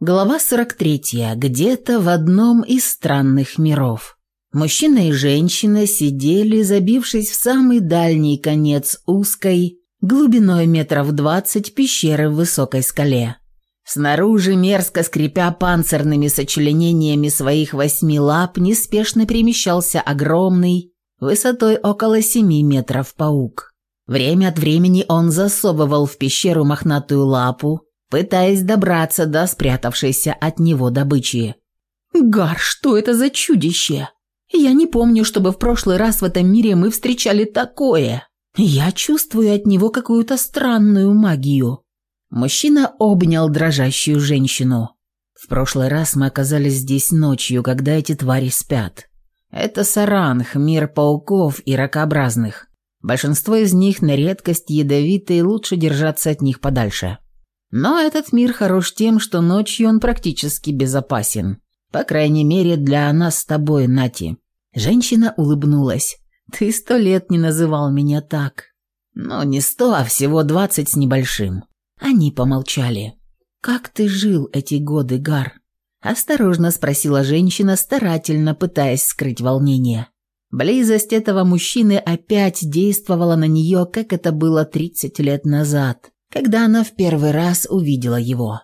Глава 43. Где-то в одном из странных миров. Мужчина и женщина сидели, забившись в самый дальний конец узкой, глубиной метров двадцать пещеры в высокой скале. Снаружи, мерзко скрипя панцирными сочленениями своих восьми лап, неспешно перемещался огромный, высотой около семи метров паук. Время от времени он засовывал в пещеру мохнатую лапу, пытаясь добраться до спрятавшейся от него добычи. «Гар, что это за чудище? Я не помню, чтобы в прошлый раз в этом мире мы встречали такое. Я чувствую от него какую-то странную магию». Мужчина обнял дрожащую женщину. «В прошлый раз мы оказались здесь ночью, когда эти твари спят. Это саранх, мир пауков и ракообразных. Большинство из них на редкость ядовиты и лучше держаться от них подальше». Но этот мир хорош тем, что ночью он практически безопасен. По крайней мере, для нас с тобой, Нати». Женщина улыбнулась. «Ты сто лет не называл меня так». «Ну, не сто, а всего двадцать с небольшим». Они помолчали. «Как ты жил эти годы, Гар?» Осторожно спросила женщина, старательно пытаясь скрыть волнение. Близость этого мужчины опять действовала на нее, как это было 30 лет назад когда она в первый раз увидела его.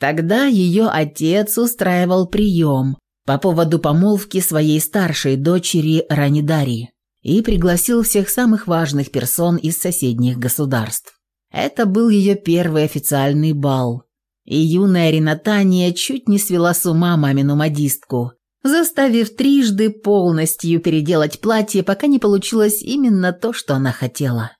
Тогда ее отец устраивал прием по поводу помолвки своей старшей дочери Ранидари и пригласил всех самых важных персон из соседних государств. Это был ее первый официальный бал, и юная Ренатания чуть не свела с ума мамину модистку, заставив трижды полностью переделать платье, пока не получилось именно то, что она хотела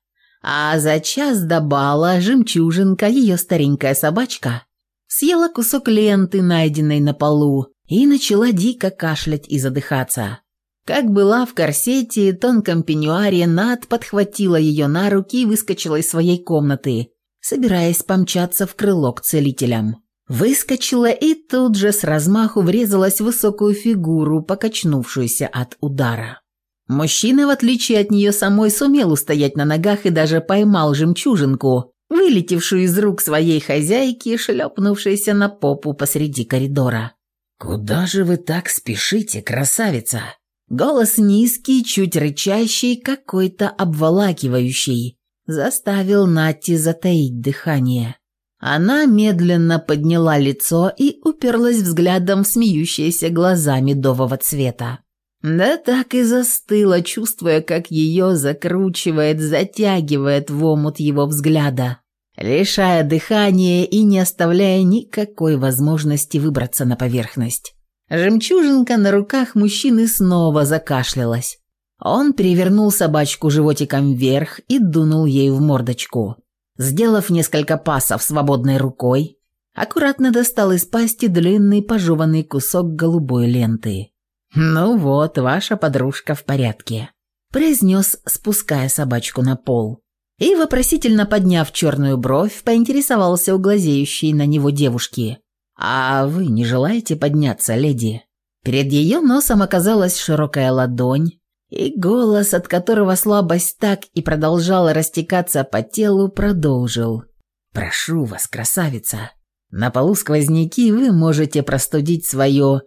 а за час до бала жемчужинка, ее старенькая собачка, съела кусок ленты, найденной на полу, и начала дико кашлять и задыхаться. Как была в корсете, тонком пеньюаре, Над подхватила ее на руки и выскочила из своей комнаты, собираясь помчаться в крыло к целителям. Выскочила и тут же с размаху врезалась в высокую фигуру, покачнувшуюся от удара. Мужчина, в отличие от нее самой, сумел устоять на ногах и даже поймал жемчужинку, вылетевшую из рук своей хозяйки, шлепнувшейся на попу посреди коридора. «Куда же вы так спешите, красавица?» Голос низкий, чуть рычащий, какой-то обволакивающий, заставил Нати затаить дыхание. Она медленно подняла лицо и уперлась взглядом в смеющиеся глаза медового цвета. Да так и застыла, чувствуя, как ее закручивает, затягивает в омут его взгляда, лишая дыхания и не оставляя никакой возможности выбраться на поверхность. Жемчужинка на руках мужчины снова закашлялась. Он перевернул собачку животиком вверх и дунул ей в мордочку. Сделав несколько пасов свободной рукой, аккуратно достал из пасти длинный пожеванный кусок голубой ленты. «Ну вот, ваша подружка в порядке», – произнес, спуская собачку на пол. И, вопросительно подняв черную бровь, поинтересовался у глазеющей на него девушки. «А вы не желаете подняться, леди?» Перед ее носом оказалась широкая ладонь, и голос, от которого слабость так и продолжала растекаться по телу, продолжил. «Прошу вас, красавица, на полу сквозняки вы можете простудить свое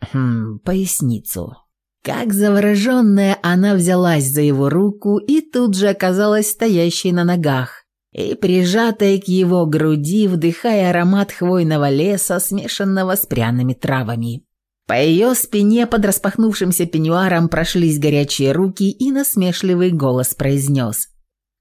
хм, поясницу. Как завороженная она взялась за его руку и тут же оказалась стоящей на ногах и прижатой к его груди, вдыхая аромат хвойного леса, смешанного с пряными травами. По ее спине под распахнувшимся пеньюаром прошлись горячие руки и насмешливый голос произнес.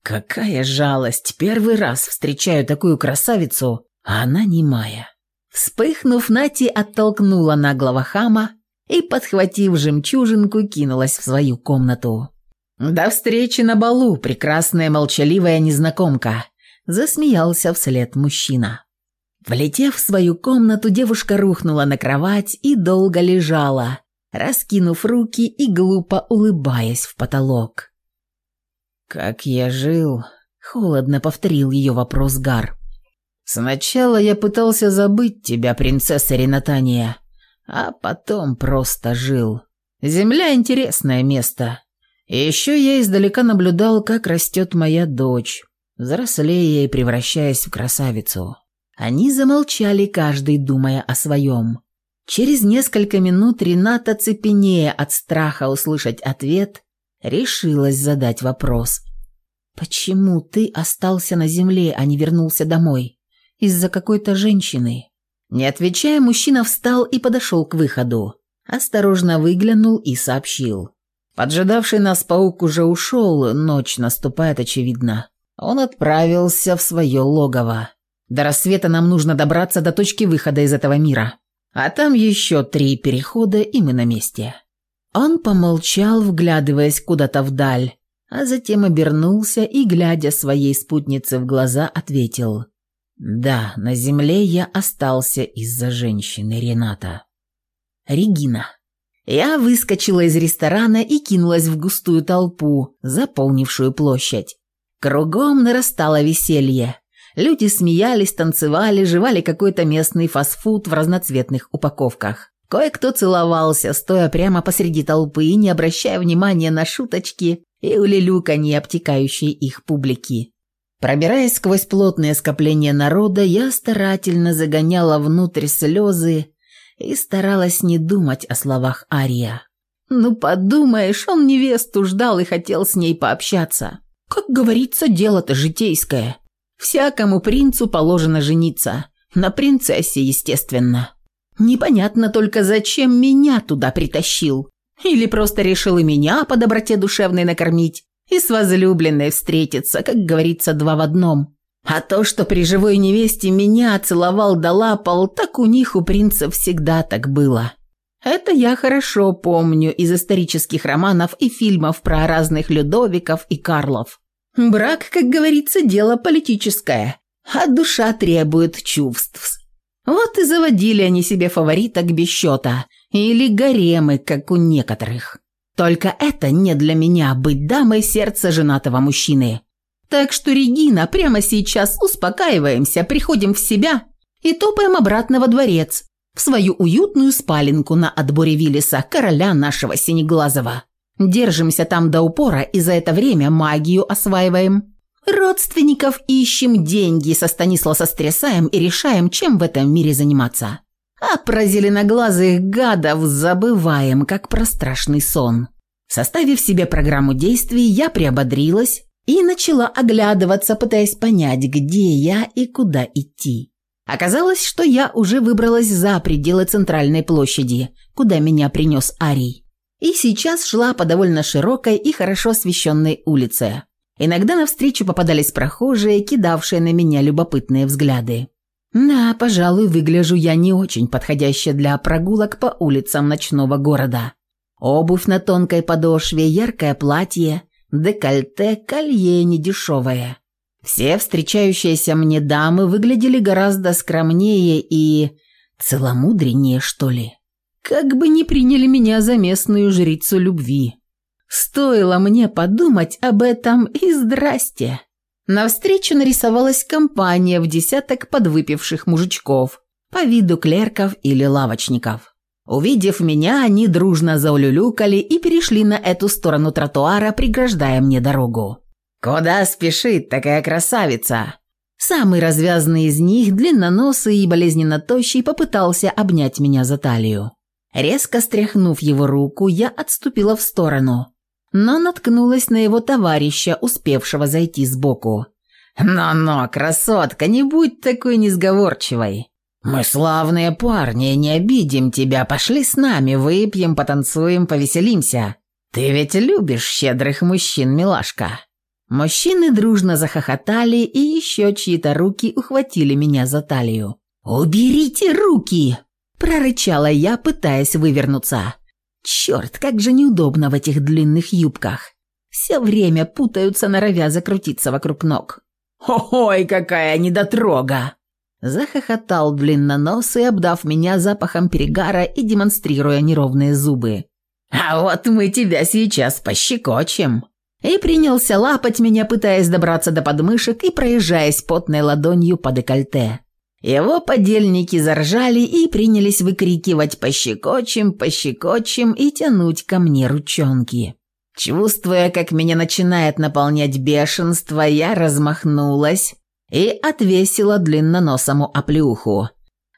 «Какая жалость! Первый раз встречаю такую красавицу, а она не моя." Вспыхнув, Нати оттолкнула наглого хама и, подхватив жемчужинку, кинулась в свою комнату. «До встречи на балу, прекрасная молчаливая незнакомка!» Засмеялся вслед мужчина. Влетев в свою комнату, девушка рухнула на кровать и долго лежала, раскинув руки и глупо улыбаясь в потолок. «Как я жил?» – холодно повторил ее вопрос Гар. Сначала я пытался забыть тебя, принцесса Ренатания, а потом просто жил. Земля – интересное место. И еще я издалека наблюдал, как растет моя дочь, взрослея и превращаясь в красавицу. Они замолчали, каждый думая о своем. Через несколько минут Рената, цепенея от страха услышать ответ, решилась задать вопрос. «Почему ты остался на земле, а не вернулся домой?» из-за какой-то женщины. Не отвечая, мужчина встал и подошел к выходу. Осторожно выглянул и сообщил. Поджидавший нас паук уже ушел, ночь наступает, очевидно. Он отправился в свое логово. До рассвета нам нужно добраться до точки выхода из этого мира. А там еще три перехода, и мы на месте». Он помолчал, вглядываясь куда-то вдаль, а затем обернулся и, глядя своей спутнице в глаза, ответил – да, на земле я остался из-за женщины Рената. Регина. Я выскочила из ресторана и кинулась в густую толпу, заполнившую площадь. Кругом нарастало веселье. Люди смеялись, танцевали, жевали какой-то местный фастфуд в разноцветных упаковках. Кое-кто целовался, стоя прямо посреди толпы и не обращая внимания на шуточки и улюлюканье обтекающие их публики. Пробираясь сквозь плотное скопление народа, я старательно загоняла внутрь слезы и старалась не думать о словах Ария. «Ну, подумаешь, он невесту ждал и хотел с ней пообщаться. Как говорится, дело-то житейское. Всякому принцу положено жениться. На принцессе, естественно. Непонятно только, зачем меня туда притащил. Или просто решил и меня по доброте душевной накормить. И с возлюбленной встретиться, как говорится, два в одном. А то, что при живой невесте меня целовал да лапал, так у них, у принца всегда так было. Это я хорошо помню из исторических романов и фильмов про разных Людовиков и Карлов. Брак, как говорится, дело политическое, а душа требует чувств. Вот и заводили они себе фавориток без счета, или гаремы, как у некоторых. Только это не для меня быть дамой сердца женатого мужчины. Так что, Регина, прямо сейчас успокаиваемся, приходим в себя и топаем обратно во дворец, в свою уютную спаленку на отборе Виллиса, короля нашего Синеглазого. Держимся там до упора и за это время магию осваиваем. Родственников ищем, деньги со Станислава сострясаем и решаем, чем в этом мире заниматься а про зеленоглазых гадов забываем, как про страшный сон. Составив себе программу действий, я приободрилась и начала оглядываться, пытаясь понять, где я и куда идти. Оказалось, что я уже выбралась за пределы центральной площади, куда меня принес Арий. И сейчас шла по довольно широкой и хорошо освещенной улице. Иногда навстречу попадались прохожие, кидавшие на меня любопытные взгляды. Да, пожалуй, выгляжу я не очень подходяще для прогулок по улицам ночного города. Обувь на тонкой подошве, яркое платье, декольте, колье недешевое. Все встречающиеся мне дамы выглядели гораздо скромнее и целомудреннее, что ли. Как бы не приняли меня за местную жрицу любви. Стоило мне подумать об этом и здрасте. Навстречу нарисовалась компания в десяток подвыпивших мужичков по виду клерков или лавочников. Увидев меня, они дружно заулюлюкали и перешли на эту сторону тротуара, преграждая мне дорогу. «Куда спешит такая красавица?» Самый развязный из них, длинноносый и болезненно тощий, попытался обнять меня за талию. Резко стряхнув его руку, я отступила в сторону – но наткнулась на его товарища, успевшего зайти сбоку. «Но-но, красотка, не будь такой несговорчивой. Мы славные парни, не обидим тебя, пошли с нами, выпьем, потанцуем, повеселимся. Ты ведь любишь щедрых мужчин, милашка». Мужчины дружно захохотали, и еще чьи-то руки ухватили меня за талию. «Уберите руки!» – прорычала я, пытаясь вывернуться. Черт, как же неудобно в этих длинных юбках. Все время путаются, норовя закрутиться вокруг ног. «Ой, какая недотрога!» Захохотал длинноносый, обдав меня запахом перегара и демонстрируя неровные зубы. «А вот мы тебя сейчас пощекочем!» И принялся лапать меня, пытаясь добраться до подмышек и проезжаясь потной ладонью по декольте. Его подельники заржали и принялись выкрикивать «пощекочем, пощекочем» и тянуть ко мне ручонки. Чувствуя, как меня начинает наполнять бешенство, я размахнулась и отвесила длинноносому оплюху.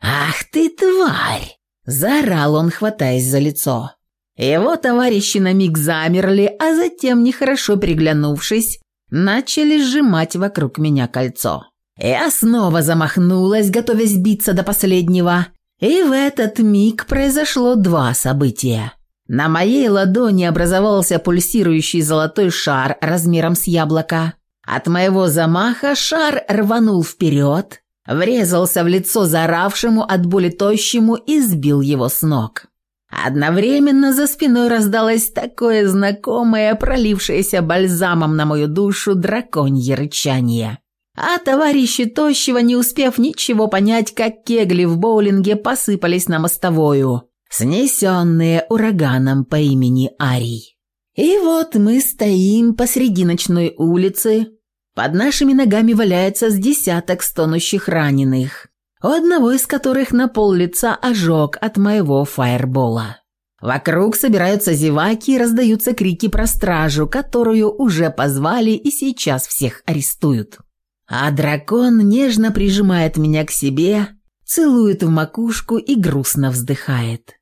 «Ах ты, тварь!» – заорал он, хватаясь за лицо. Его товарищи на миг замерли, а затем, нехорошо приглянувшись, начали сжимать вокруг меня кольцо. Я снова замахнулась, готовясь биться до последнего. И в этот миг произошло два события. На моей ладони образовался пульсирующий золотой шар размером с яблоко. От моего замаха шар рванул вперед, врезался в лицо заравшему от боли тощему и сбил его с ног. Одновременно за спиной раздалось такое знакомое, пролившееся бальзамом на мою душу драконье рычание а товарищи Тощего, не успев ничего понять, как кегли в боулинге посыпались на мостовую, снесенные ураганом по имени Арий. И вот мы стоим посреди ночной улицы, под нашими ногами валяется с десяток стонущих раненых, у одного из которых на пол лица ожог от моего фаербола. Вокруг собираются зеваки и раздаются крики про стражу, которую уже позвали и сейчас всех арестуют. А дракон нежно прижимает меня к себе, целует в макушку и грустно вздыхает.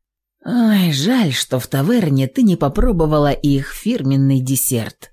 «Ой, жаль, что в таверне ты не попробовала их фирменный десерт».